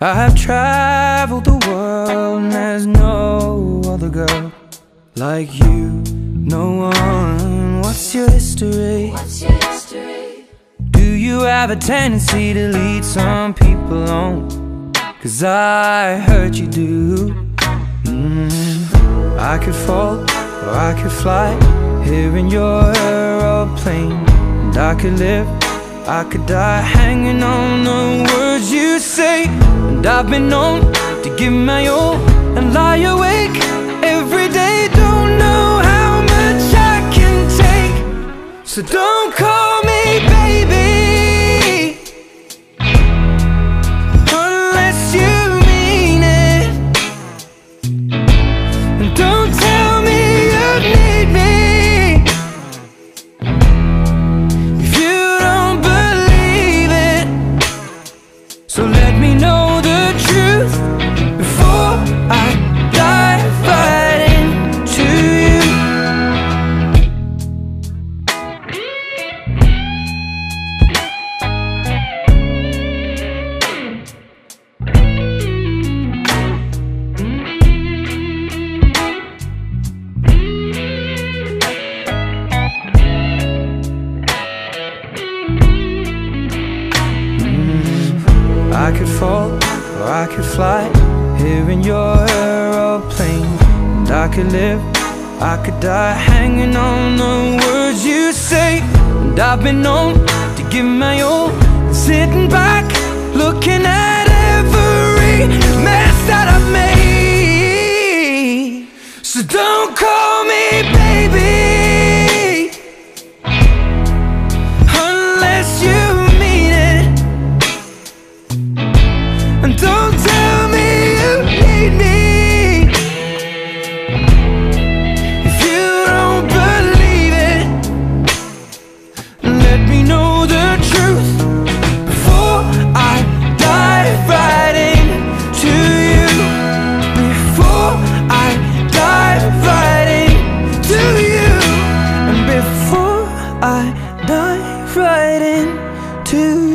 I have traveled the world and there's no other girl like you No one, what's your history? What's your history? Do you have a tendency to lead some people on? Cause I heard you do mm. I could fall or I could fly Here in your aeroplane And I could live, I could die Hanging on the words you say And I've been known to give my all And lie awake every day. Don't know how much I can take. So don't call me baby. Unless you mean it. And don't tell me you need me. If you don't believe it. So let me know could fall or I could fly. Here in your aeroplane And I could live, I could die Hanging on the words you say. And I've been known to give my all Sitting back, looking at every mess that I've made. So don't call me baby. And don't tell me you need me. If you don't believe it Let me know the truth Before I dive right into you. Before I dive right into you. And before I dive right into